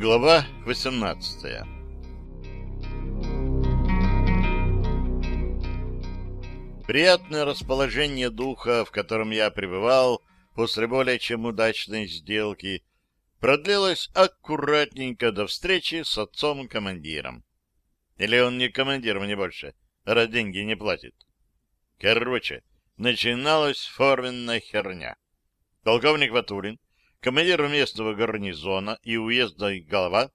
Глава 18 Приятное расположение духа, в котором я пребывал после более чем удачной сделки, продлилось аккуратненько до встречи с отцом-командиром. Или он не командир мне больше, раз деньги не платит. Короче, начиналась форменная херня. Полковник Ватулин командир местного гарнизона и уездный глава,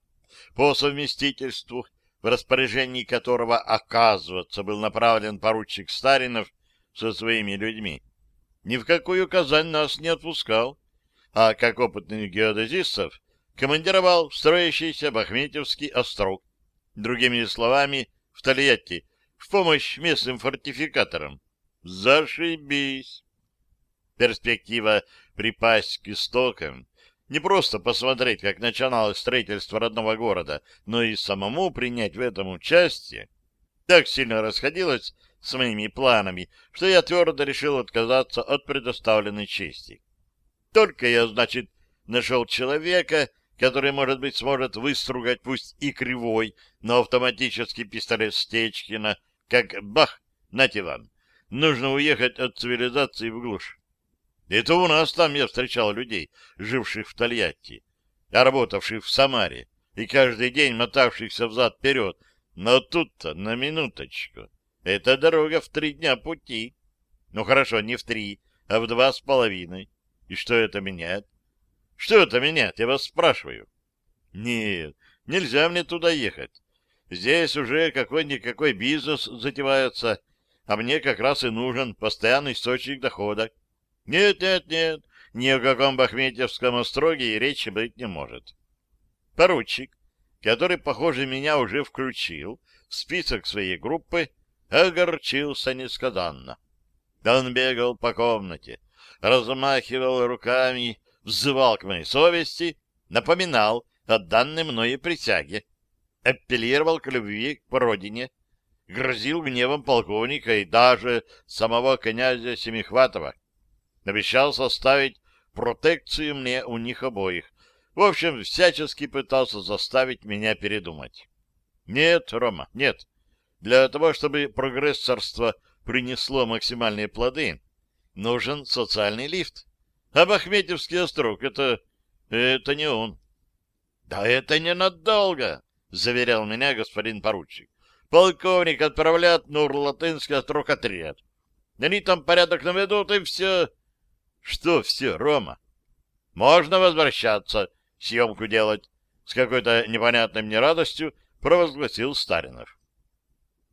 по совместительству, в распоряжении которого, оказывается, был направлен поручик Старинов со своими людьми, ни в какую Казань нас не отпускал, а, как опытный геодезистов, командировал в строящийся Бахметьевский острог, другими словами, в Тольятти, в помощь местным фортификаторам. Зашибись! Перспектива припасть к истокам, не просто посмотреть, как начиналось строительство родного города, но и самому принять в этом участие, так сильно расходилась с моими планами, что я твердо решил отказаться от предоставленной чести. Только я, значит, нашел человека, который, может быть, сможет выстругать пусть и кривой, но автоматический пистолет Стечкина, как бах, нате вам, нужно уехать от цивилизации в глушь. Это у нас там я встречал людей, живших в Тольятти, а работавших в Самаре, и каждый день мотавшихся взад-вперед. Но тут-то, на минуточку, это дорога в три дня пути. Ну хорошо, не в три, а в два с половиной. И что это меняет? Что это меняет, я вас спрашиваю. Нет, нельзя мне туда ехать. Здесь уже какой-никакой бизнес затевается, а мне как раз и нужен постоянный источник дохода. Нет, нет, нет, ни о каком Бахметьевском остроге и речи быть не может. Поручик, который, похоже, меня уже включил в список своей группы, огорчился несказанно. Он бегал по комнате, размахивал руками, взывал к моей совести, напоминал о данной мною присяге, апеллировал к любви к родине, грозил гневом полковника и даже самого князя Семихватова. Обещал составить протекцию мне у них обоих. В общем, всячески пытался заставить меня передумать. Нет, Рома, нет. Для того, чтобы прогрессорство принесло максимальные плоды, нужен социальный лифт. А Бахметьевский острог — это... это не он. — Да это ненадолго, — заверял меня господин поручик. Полковник отправляет на Урлатынский острог отряд. Они там порядок наведут, и все... Что все, Рома? Можно возвращаться, съемку делать. С какой-то непонятной мне радостью провозгласил Старинов.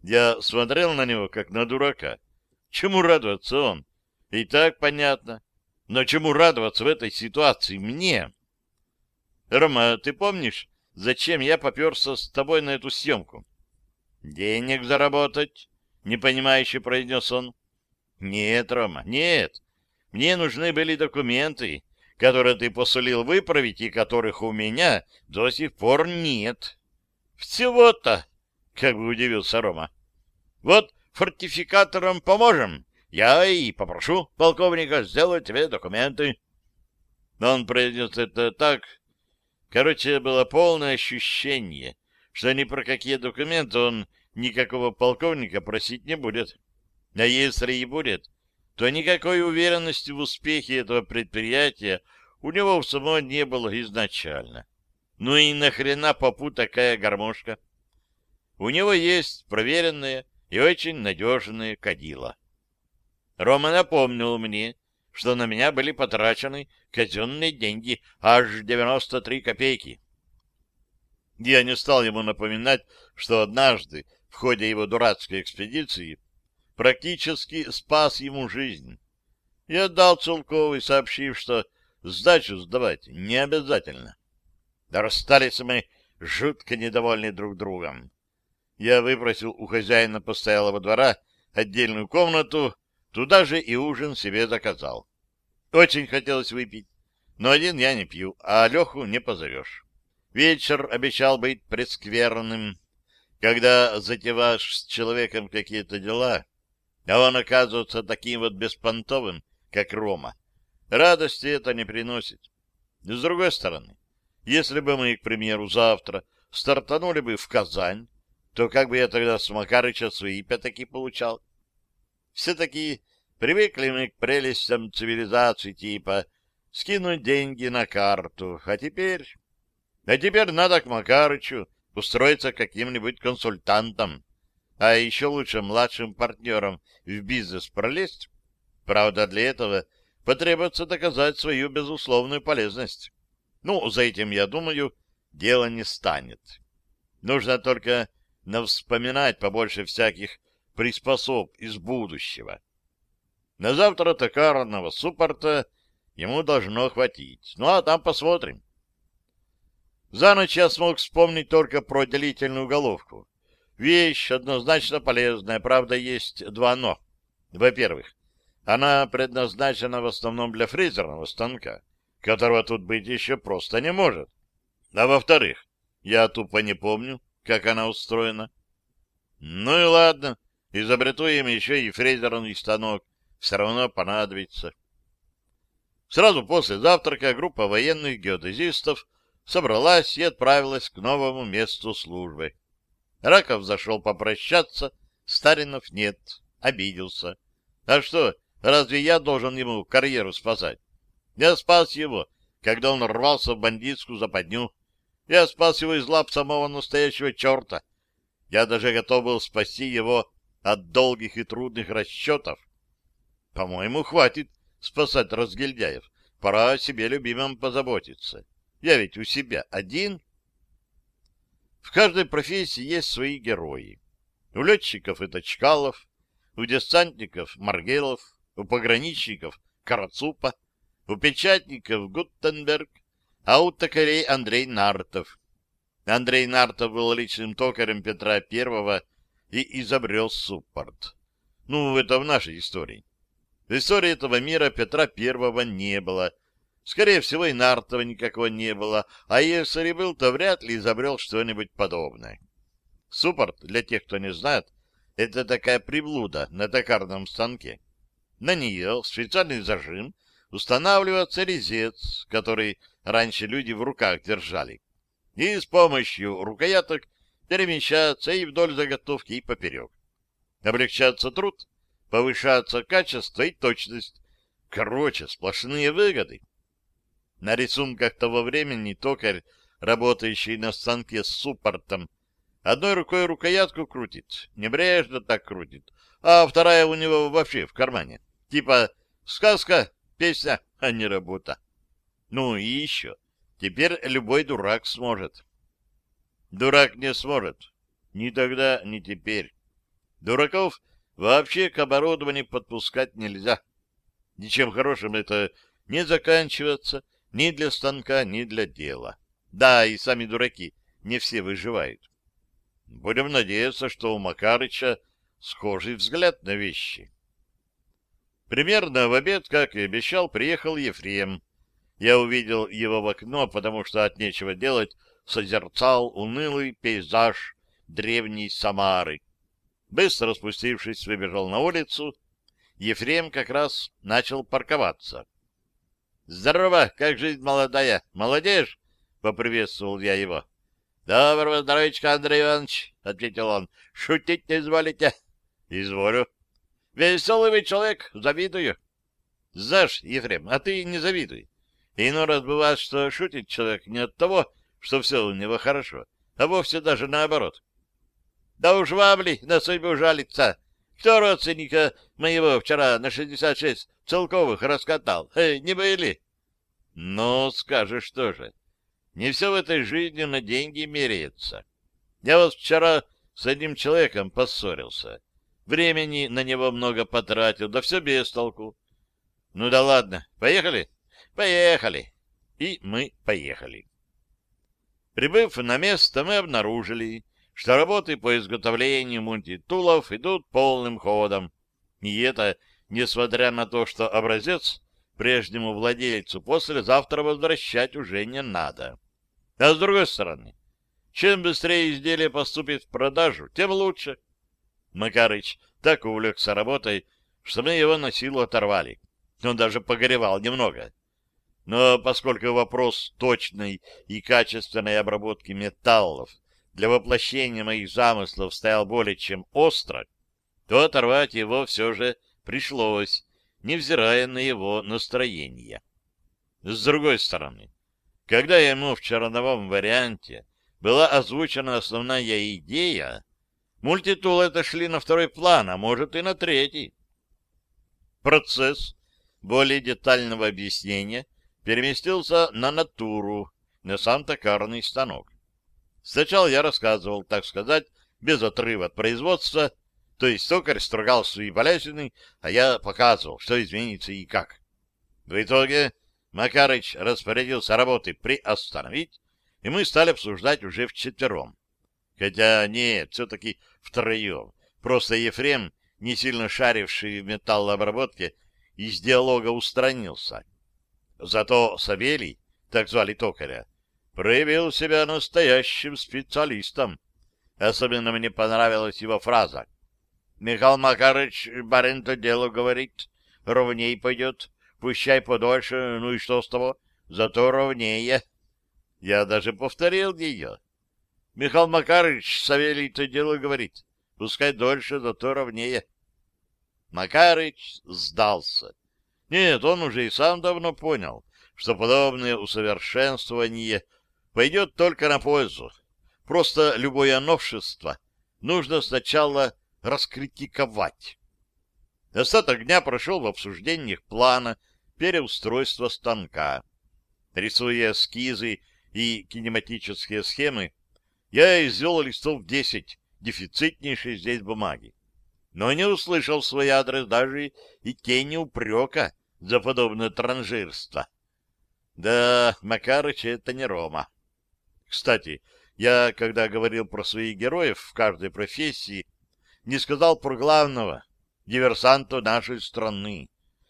Я смотрел на него, как на дурака. Чему радоваться он? И так понятно. Но чему радоваться в этой ситуации мне? Рома, ты помнишь, зачем я поперся с тобой на эту съемку? Денег заработать, непонимающе произнес он. Нет, Рома, нет. Мне нужны были документы, которые ты посулил выправить и которых у меня до сих пор нет. Всего-то, как бы удивился Рома. Вот фортификаторам поможем. Я и попрошу полковника сделать тебе документы. Он произнес это так. Короче, было полное ощущение, что ни про какие документы он никакого полковника просить не будет. А если и будет, то никакой уверенности в успехе этого предприятия у него в самого не было изначально. Ну и нахрена попу такая гармошка? У него есть проверенные и очень надежные кадила. Рома напомнил мне, что на меня были потрачены казенные деньги аж 93 копейки. Я не стал ему напоминать, что однажды в ходе его дурацкой экспедиции практически спас ему жизнь. И отдал Целковый, сообщив, что сдачу сдавать не обязательно. Да расстались мы жутко недовольны друг другом. Я выпросил у хозяина постоялого двора отдельную комнату, туда же и ужин себе заказал. Очень хотелось выпить, но один я не пью, а Леху не позовешь. Вечер обещал быть прескверным. Когда затеваешь с человеком какие-то дела, а он оказывается таким вот беспонтовым, как Рома. Радости это не приносит. С другой стороны, Если бы мы, к примеру, завтра стартанули бы в Казань, то как бы я тогда с Макарыча свои пятаки получал? Все-таки привыкли мы к прелестям цивилизации типа скинуть деньги на карту, а теперь... А теперь надо к Макарычу устроиться каким-нибудь консультантом, а еще лучше младшим партнером в бизнес пролезть. Правда, для этого потребуется доказать свою безусловную полезность. Ну, за этим, я думаю, дело не станет. Нужно только навспоминать побольше всяких приспособ из будущего. На завтра токарного суппорта ему должно хватить. Ну, а там посмотрим. За ночь я смог вспомнить только про делительную головку. Вещь однозначно полезная, правда, есть два «но». Во-первых, она предназначена в основном для фрезерного станка, которого тут быть еще просто не может. А во-вторых, я тупо не помню, как она устроена. Ну и ладно, изобрету им еще и фрезерный станок, все равно понадобится. Сразу после завтрака группа военных геодезистов собралась и отправилась к новому месту службы. Раков зашел попрощаться, Старинов нет, обиделся. А что, разве я должен ему карьеру спасать? Я спас его, когда он рвался в бандитскую западню. Я спас его из лап самого настоящего черта. Я даже готов был спасти его от долгих и трудных расчетов. По-моему, хватит спасать разгильдяев. Пора о себе любимым позаботиться. Я ведь у себя один. В каждой профессии есть свои герои. У летчиков это Чкалов, у десантников — Маргелов, у пограничников — Карацупа, у печатников — Гуттенберг, а у токарей Андрей Нартов. Андрей Нартов был личным токарем Петра I и изобрел суппорт. Ну, это в нашей истории. В истории этого мира Петра I не было. Скорее всего, и Нартова никакого не было, а если был, то вряд ли изобрел что-нибудь подобное. Суппорт, для тех, кто не знает, это такая приблуда на токарном станке. На нее специальный зажим устанавливается резец, который раньше люди в руках держали, и с помощью рукояток перемещаться и вдоль заготовки, и поперек. Облегчается труд, повышается качество и точность. Короче, сплошные выгоды. На рисунках того времени токарь, работающий на станке с суппортом, одной рукой рукоятку крутит, небрежно так крутит, а вторая у него вообще в кармане. Типа сказка, песня, а не работа. Ну и еще. Теперь любой дурак сможет. Дурак не сможет. Ни тогда, ни теперь. Дураков вообще к оборудованию подпускать нельзя. Ничем хорошим это не заканчивается ни для станка, ни для дела. Да, и сами дураки не все выживают. Будем надеяться, что у Макарыча схожий взгляд на вещи. Примерно в обед, как и обещал, приехал Ефрем. Я увидел его в окно, потому что от нечего делать созерцал унылый пейзаж древней Самары. Быстро спустившись, выбежал на улицу. Ефрем как раз начал парковаться. — Здорово, как жизнь молодая. Молодежь? — поприветствовал я его. — Доброго здоровичка, Андрей Иванович, — ответил он. — Шутить не изволите? — Изволю. Веселый вы человек, завидую. Знаешь, Ефрем, а ты не завидуй. Иной раз бывает, что шутит человек не от того, что все у него хорошо, а вовсе даже наоборот. Да уж вам ли на судьбу жалиться? Кто родственника моего вчера на шестьдесят шесть целковых раскатал? Эй, не были? Ну, скажешь тоже. Не все в этой жизни на деньги меряется. Я вот вчера с одним человеком поссорился. Времени на него много потратил, да все без толку. Ну да ладно, поехали? Поехали. И мы поехали. Прибыв на место, мы обнаружили, что работы по изготовлению мультитулов идут полным ходом. И это, несмотря на то, что образец прежнему владельцу послезавтра возвращать уже не надо. А с другой стороны, чем быстрее изделие поступит в продажу, тем лучше. Макарыч так увлекся работой, что мы его на силу оторвали. Он даже погоревал немного. Но поскольку вопрос точной и качественной обработки металлов для воплощения моих замыслов стоял более чем остро, то оторвать его все же пришлось, невзирая на его настроение. С другой стороны, когда ему в черновом варианте была озвучена основная идея, мультитулы отошли на второй план, а может и на третий. Процесс более детального объяснения переместился на натуру, на сам токарный станок. Сначала я рассказывал, так сказать, без отрыва от производства, то есть токарь строгал свои балясины, а я показывал, что изменится и как. В итоге Макарыч распорядился работы приостановить, и мы стали обсуждать уже вчетвером. Хотя нет, все-таки втроем. Просто Ефрем, не сильно шаривший в металлообработке, из диалога устранился. Зато Савелий, так звали токаря, проявил себя настоящим специалистом. Особенно мне понравилась его фраза. «Михаил Макарыч, барин то дело говорит, ровней пойдет, пущай подольше, ну и что с того, зато ровнее». Я даже повторил ее. Михаил Макарыч, Савелий то дело говорит, пускай дольше, зато ровнее. Макарыч сдался. Нет, он уже и сам давно понял, что подобное усовершенствование пойдет только на пользу. Просто любое новшество нужно сначала раскритиковать. Остаток дня прошел в обсуждениях плана переустройства станка. Рисуя эскизы и кинематические схемы, я извел листов 10 дефицитнейшей здесь бумаги, но не услышал свой адрес даже и тени упрека за подобное транжирство. Да, Макарыч — это не Рома. Кстати, я, когда говорил про своих героев в каждой профессии, не сказал про главного, диверсанта нашей страны.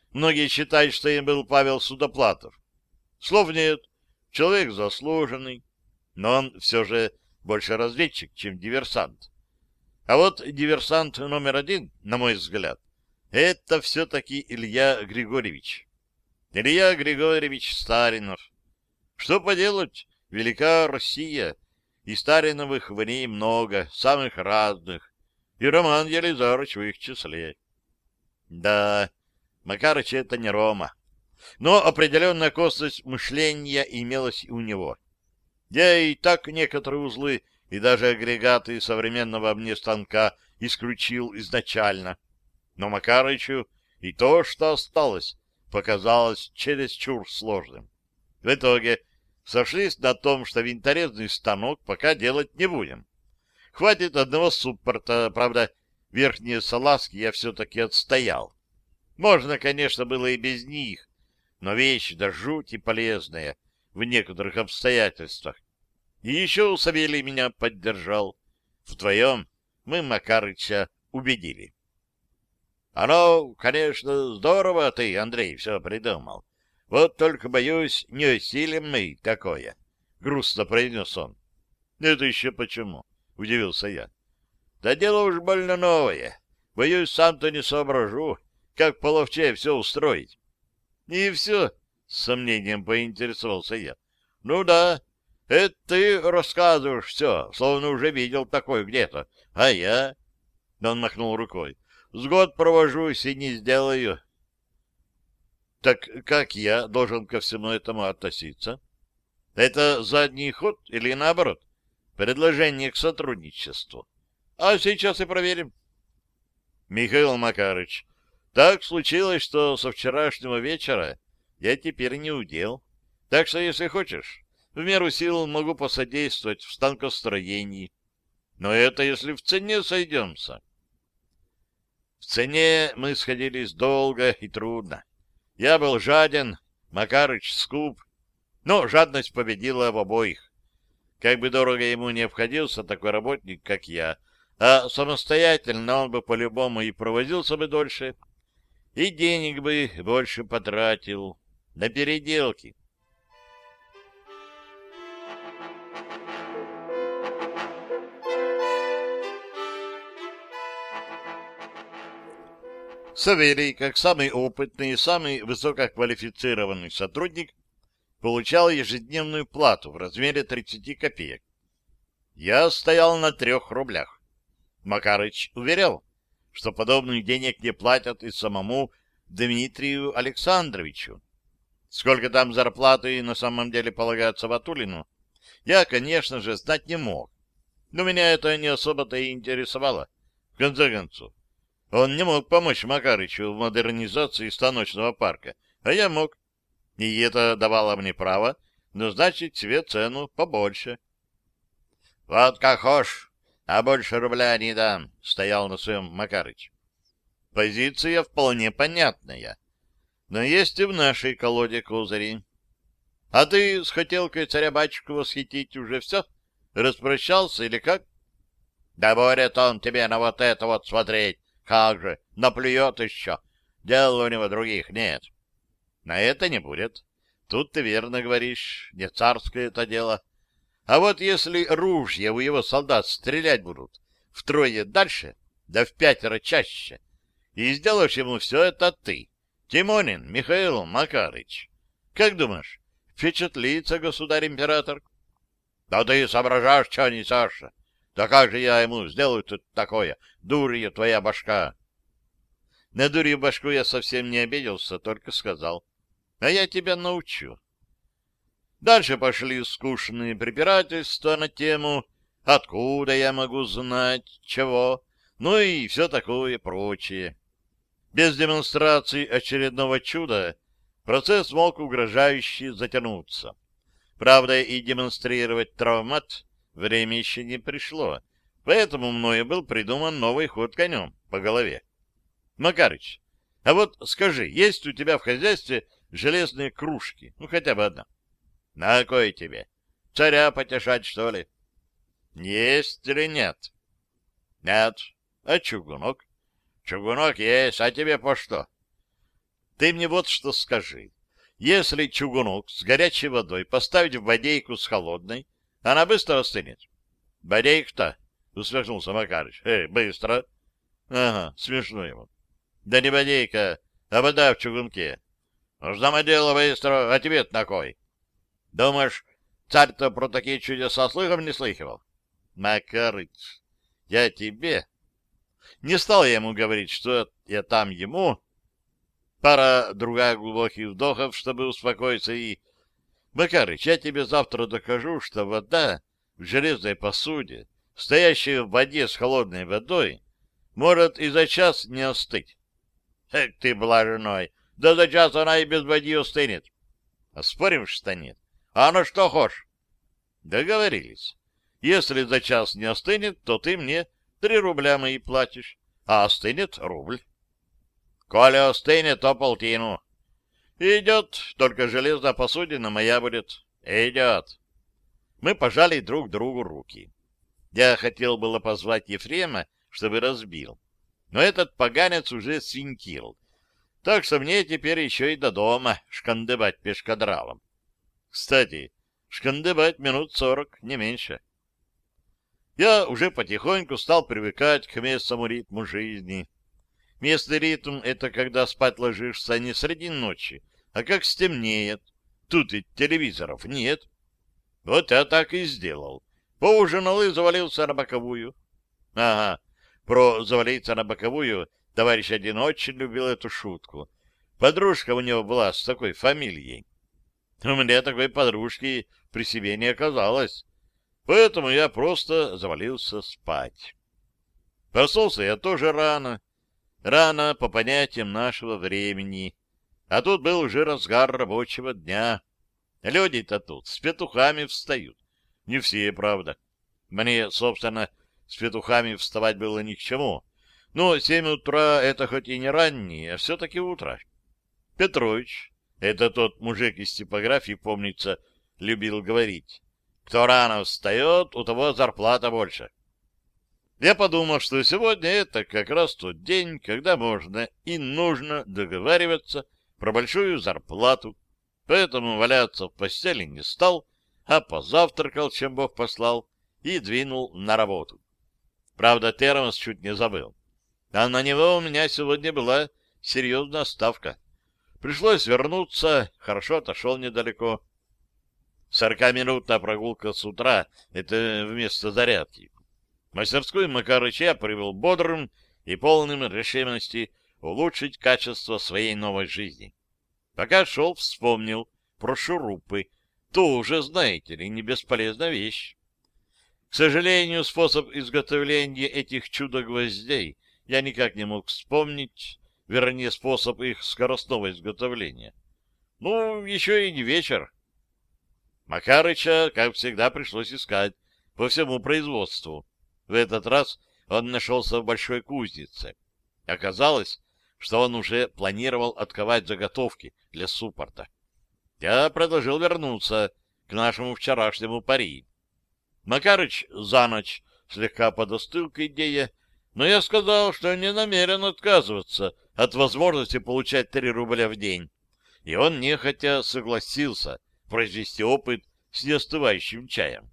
Многие считают, что им был Павел Судоплатов. Слов нет, человек заслуженный, но он все же больше разведчик, чем диверсант. А вот диверсант номер один, на мой взгляд, это все-таки Илья Григорьевич. Илья Григорьевич Старинов. Что поделать, велика Россия, и Стариновых в ней много, самых разных, и Роман Елизарович в их числе. Да, Макарыч это не Рома, но определенная косность мышления имелась у него. Я и так некоторые узлы и даже агрегаты современного мне станка исключил изначально — но Макарычу и то, что осталось, показалось чересчур сложным. В итоге сошлись на том, что винторезный станок пока делать не будем. Хватит одного суппорта, правда, верхние салазки я все-таки отстоял. Можно, конечно, было и без них, но вещь да жути полезная в некоторых обстоятельствах. И еще Савелий меня поддержал. Вдвоем мы Макарыча убедили. Оно, конечно, здорово ты, Андрей, все придумал. Вот только, боюсь, не осилим мы такое, — грустно произнес он. — Это еще почему? — удивился я. — Да дело уж больно новое. Боюсь, сам-то не соображу, как половче все устроить. — И все, — с сомнением поинтересовался я. — Ну да, это ты рассказываешь все, словно уже видел такое где-то. А я... Он махнул рукой. С год провожусь и не сделаю. Так как я должен ко всему этому относиться? Это задний ход или наоборот? Предложение к сотрудничеству. А сейчас и проверим. Михаил Макарыч, так случилось, что со вчерашнего вечера я теперь не удел. Так что, если хочешь, в меру сил могу посодействовать в станкостроении. Но это если в цене сойдемся. В цене мы сходились долго и трудно. Я был жаден, Макарыч скуп, но жадность победила в обоих. Как бы дорого ему не обходился такой работник, как я, а самостоятельно он бы по-любому и провозился бы дольше, и денег бы больше потратил на переделки. Савелий, как самый опытный и самый высококвалифицированный сотрудник, получал ежедневную плату в размере 30 копеек. Я стоял на трех рублях. Макарыч уверял, что подобных денег не платят и самому Дмитрию Александровичу. Сколько там зарплаты на самом деле полагается Ватулину, я, конечно же, знать не мог. Но меня это не особо-то и интересовало. В конце концов, он не мог помочь Макарычу в модернизации станочного парка, а я мог. И это давало мне право назначить себе цену побольше. — Вот как а больше рубля не дам, — стоял на своем Макарыч. Позиция вполне понятная. Но есть и в нашей колоде козыри. А ты с хотелкой царя-батюшку восхитить уже все? Распрощался или как? Да будет он тебе на вот это вот смотреть. Как же, наплюет еще. Дел у него других нет. На это не будет. Тут ты верно говоришь, не царское это дело. А вот если ружья у его солдат стрелять будут втрое дальше, да в пятеро чаще, и сделаешь ему все это ты, Тимонин Михаил Макарыч. Как думаешь, впечатлится государь-император? Да ты соображаешь, что несешь? Да как же я ему сделаю тут такое? Дурья твоя башка! На дурью башку я совсем не обиделся, только сказал. А я тебя научу. Дальше пошли скучные препирательства на тему «Откуда я могу знать? Чего?» Ну и все такое прочее. Без демонстрации очередного чуда процесс мог угрожающе затянуться. Правда, и демонстрировать травмат время еще не пришло, поэтому мною был придуман новый ход конем по голове. Макарыч, а вот скажи, есть у тебя в хозяйстве железные кружки? Ну, хотя бы одна. На кой тебе? Царя потешать, что ли? Есть или нет? Нет. А чугунок? Чугунок есть, а тебе по что? Ты мне вот что скажи. Если чугунок с горячей водой поставить в бодейку с холодной, она быстро остынет. Бодейка-то, усмехнулся Макарыч. Эй, быстро. Ага, смешно ему. Да не бодейка, а вода в чугунке. Нужно дело быстро, а тебе на кой? Думаешь, царь-то про такие чудеса слыхом не слыхивал? Макарыч, я тебе не стал я ему говорить, что я там ему. Пара другая глубоких вдохов, чтобы успокоиться, и... Макарыч, я тебе завтра докажу, что вода в железной посуде, стоящая в воде с холодной водой, может и за час не остыть. Эх ты, блаженной, да за час она и без воды остынет. А спорим, что нет? А ну что хочешь? Договорились. Если за час не остынет, то ты мне Три рубля мои платишь, а остынет рубль. Коли остынет, то полтину. Идет, только железная посудина моя будет. Идет. Мы пожали друг другу руки. Я хотел было позвать Ефрема, чтобы разбил. Но этот поганец уже свинтил. Так что мне теперь еще и до дома шкандыбать пешкадралом. Кстати, шкандыбать минут сорок, не меньше я уже потихоньку стал привыкать к местному ритму жизни. Местный ритм — это когда спать ложишься не среди ночи, а как стемнеет. Тут ведь телевизоров нет. Вот я так и сделал. Поужинал и завалился на боковую. Ага, про завалиться на боковую товарищ один очень любил эту шутку. Подружка у него была с такой фамилией. У меня такой подружки при себе не оказалось. Поэтому я просто завалился спать. Проснулся я тоже рано. Рано по понятиям нашего времени. А тут был уже разгар рабочего дня. Люди-то тут с петухами встают. Не все, правда. Мне, собственно, с петухами вставать было ни к чему. Но семь утра — это хоть и не раннее, а все-таки утро. Петрович, это тот мужик из типографии, помнится, любил говорить. Кто рано встает, у того зарплата больше. Я подумал, что сегодня это как раз тот день, когда можно и нужно договариваться про большую зарплату. Поэтому валяться в постели не стал, а позавтракал, чем Бог послал, и двинул на работу. Правда, термос чуть не забыл. А на него у меня сегодня была серьезная ставка. Пришлось вернуться, хорошо отошел недалеко. Сорокаминутная прогулка с утра — это вместо зарядки. Мастерскую Макарыча привел бодрым и полным решимости улучшить качество своей новой жизни. Пока шел, вспомнил про шурупы. Тоже, знаете ли, не бесполезная вещь. К сожалению, способ изготовления этих чудо-гвоздей я никак не мог вспомнить, вернее, способ их скоростного изготовления. Ну, еще и не вечер. Макарыча, как всегда, пришлось искать по всему производству. В этот раз он нашелся в большой кузнице. Оказалось, что он уже планировал отковать заготовки для суппорта. Я предложил вернуться к нашему вчерашнему пари. Макарыч за ночь слегка подостыл к идее, но я сказал, что не намерен отказываться от возможности получать три рубля в день. И он нехотя согласился произвести опыт с неостывающим чаем.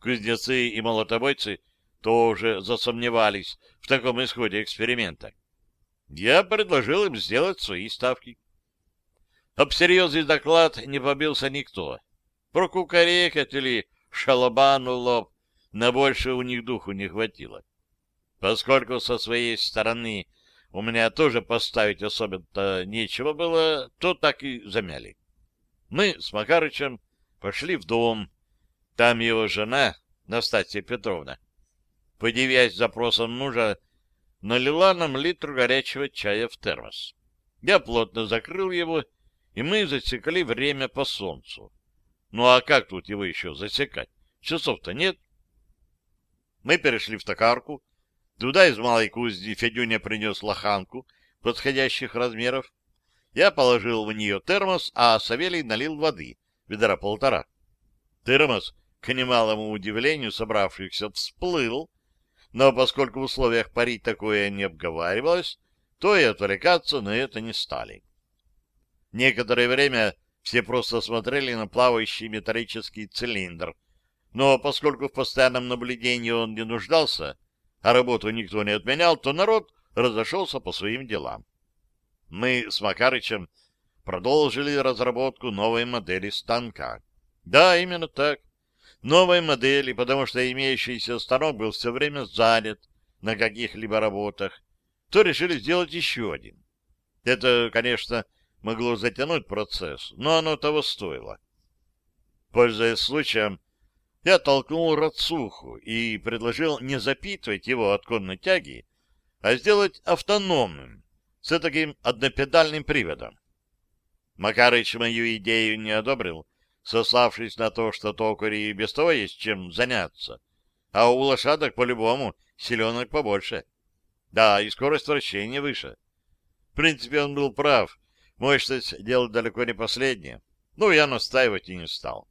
Кузнецы и молотобойцы тоже засомневались в таком исходе эксперимента. Я предложил им сделать свои ставки. Об серьезный доклад не побился никто. Прокукарекать или шалобану лоб, на больше у них духу не хватило. Поскольку со своей стороны у меня тоже поставить особенно нечего было, то так и замяли. Мы с Макарычем пошли в дом. Там его жена, Настасья Петровна, подивясь запросом мужа, налила нам литр горячего чая в термос. Я плотно закрыл его, и мы засекли время по солнцу. Ну а как тут его еще засекать? Часов-то нет. Мы перешли в токарку. Туда из малой кузни Федюня принес лоханку подходящих размеров. Я положил в нее термос, а Савелий налил воды, ведра полтора. Термос, к немалому удивлению собравшихся, всплыл, но поскольку в условиях парить такое не обговаривалось, то и отвлекаться на это не стали. Некоторое время все просто смотрели на плавающий металлический цилиндр, но поскольку в постоянном наблюдении он не нуждался, а работу никто не отменял, то народ разошелся по своим делам. Мы с Макарычем продолжили разработку новой модели станка. Да, именно так новой модели, потому что имеющийся станок был все время занят на каких-либо работах, то решили сделать еще один. Это, конечно, могло затянуть процесс, но оно того стоило. Пользуясь случаем, я толкнул Рацуху и предложил не запитывать его от конной тяги, а сделать автономным, с таким однопедальным приводом. Макарыч мою идею не одобрил, сославшись на то, что токари и без того есть чем заняться. А у лошадок по-любому селенок побольше. Да, и скорость вращения выше. В принципе, он был прав. Мощность дело далеко не последнее. Ну, я настаивать и не стал.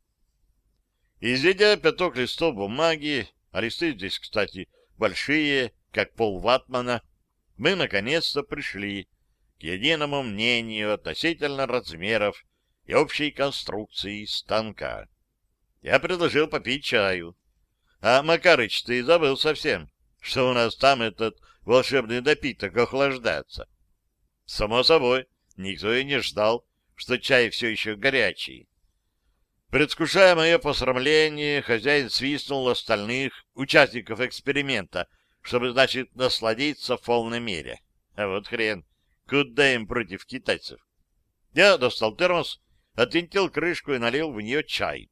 Изведя пяток листов бумаги, а листы здесь, кстати, большие, как пол ватмана, мы наконец-то пришли к единому мнению относительно размеров и общей конструкции станка. Я предложил попить чаю. А Макарыч, ты забыл совсем, что у нас там этот волшебный напиток охлаждается. Само собой, никто и не ждал, что чай все еще горячий. Предвкушая мое посрамление, хозяин свистнул остальных участников эксперимента, чтобы, значит, насладиться в полной мере. А вот хрен, куда им против китайцев? Я достал термос отвинтил крышку и налил в нее чай.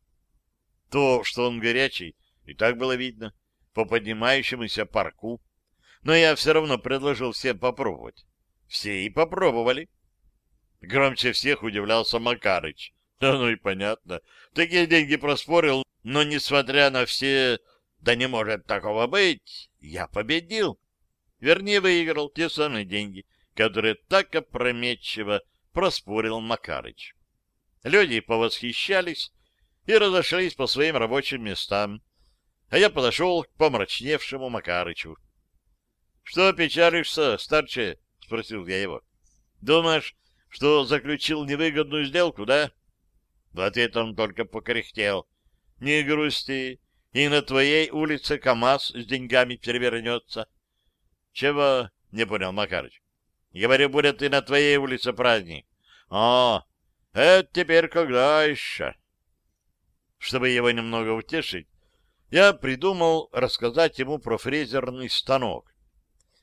То, что он горячий, и так было видно по поднимающемуся парку, но я все равно предложил всем попробовать. Все и попробовали. Громче всех удивлялся Макарыч. Да ну и понятно. Такие деньги проспорил, но, несмотря на все «да не может такого быть», я победил. Вернее, выиграл те самые деньги, которые так опрометчиво проспорил Макарыч. Люди повосхищались и разошлись по своим рабочим местам, а я подошел к помрачневшему Макарычу. — Что печалишься, старче? — спросил я его. — Думаешь, что заключил невыгодную сделку, да? В ответ он только покряхтел. — Не грусти, и на твоей улице КамАЗ с деньгами перевернется. — Чего? — не понял Макарыч. — Говорю, будет и на твоей улице праздник. — А, это теперь когда еще? Чтобы его немного утешить, я придумал рассказать ему про фрезерный станок.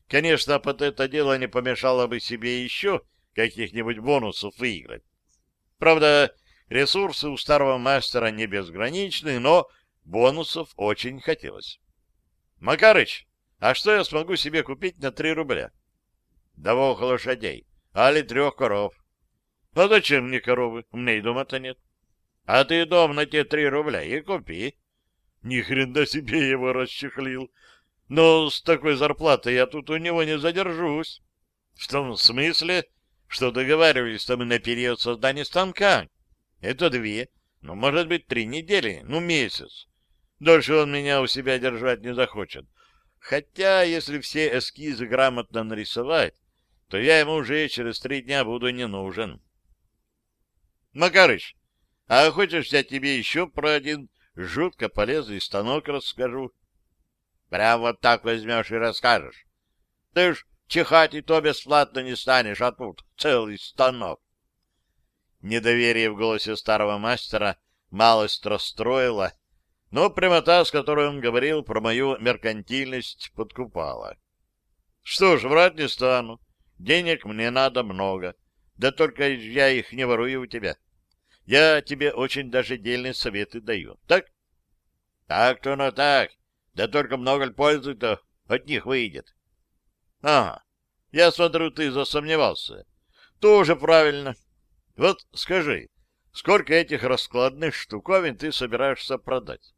Конечно, под это дело не помешало бы себе еще каких-нибудь бонусов выиграть. Правда, ресурсы у старого мастера не безграничны, но бонусов очень хотелось. Макарыч, а что я смогу себе купить на три рубля? Двух лошадей, али трех коров. А зачем мне коровы? У меня и дома-то нет. А ты дом на те три рубля и купи. Ни хрена себе его расчехлил. Но с такой зарплатой я тут у него не задержусь. В том смысле, что договаривались-то мы на период создания станка. Это две, ну, может быть, три недели, ну, месяц. Дольше он меня у себя держать не захочет. Хотя, если все эскизы грамотно нарисовать, то я ему уже через три дня буду не нужен. Макарыч, а хочешь, я тебе еще про один жутко полезный станок расскажу? Прям вот так возьмешь и расскажешь. Ты ж чихать и то бесплатно не станешь, а тут целый станок. Недоверие в голосе старого мастера малость расстроило, но прямота, с которой он говорил про мою меркантильность, подкупала. Что ж, врать не стану. Денег мне надо много. Да только я их не ворую у тебя. Я тебе очень даже дельные советы даю. Так? Так-то, но так. Да только много пользы-то от них выйдет. Ага. Я смотрю, ты засомневался. Тоже правильно. Вот скажи, сколько этих раскладных штуковин ты собираешься продать?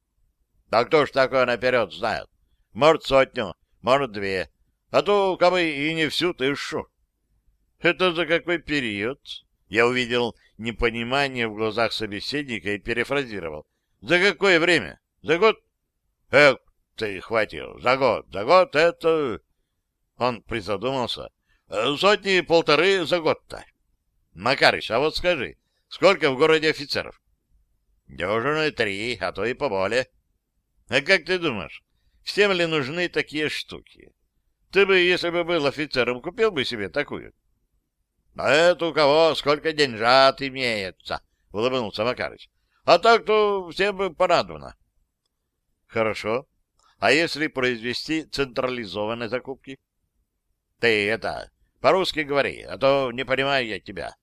Да кто ж такое наперед знает? Может, сотню, может, две. А то, кабы и не всю тысячу. Это за какой период? Я увидел непонимание в глазах собеседника и перефразировал. За какое время? За год? Эх, ты хватил. За год. За год это... Он призадумался. Сотни полторы за год-то. Макарыч, а вот скажи, сколько в городе офицеров? Дюжины три, а то и поболее. А как ты думаешь, всем ли нужны такие штуки? Ты бы, если бы был офицером, купил бы себе такую? — А это у кого сколько деньжат имеется, — улыбнулся Макарыч. — А так-то всем бы понадобно. — Хорошо. А если произвести централизованные закупки? — Ты это, по-русски говори, а то не понимаю я тебя.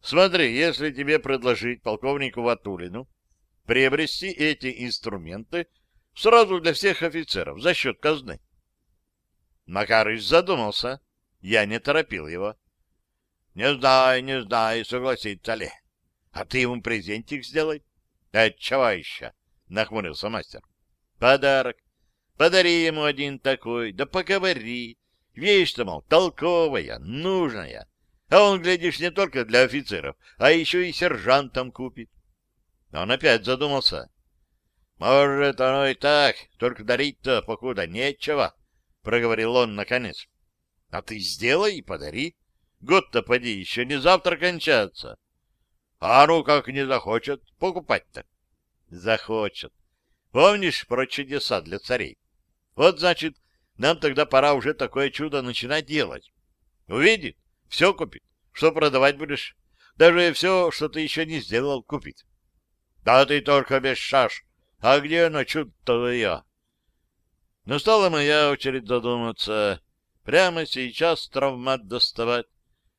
Смотри, если тебе предложить полковнику Ватулину приобрести эти инструменты сразу для всех офицеров за счет казны. Макарыч задумался. Я не торопил его. Не знаю, не знаю, согласится ли. А ты ему презентик сделай. Отчего еще? Нахмурился мастер. Подарок. Подари ему один такой, да поговори. Вещь-то, мол, толковая, нужная. А он, глядишь, не только для офицеров, а еще и сержантам купит. Он опять задумался. Может, оно и так, только дарить-то покуда нечего, — проговорил он наконец. — А ты сделай и подари. Год-то поди, еще не завтра кончаться. А ну как не захочет покупать-то? Захочет. Помнишь про чудеса для царей? Вот, значит, нам тогда пора уже такое чудо начинать делать. Увидит, все купит. Что продавать будешь? Даже все, что ты еще не сделал, купит. Да ты только без шаш. А где оно чудо-то Настала моя очередь задуматься, прямо сейчас травмат доставать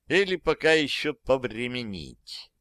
или пока еще повременить.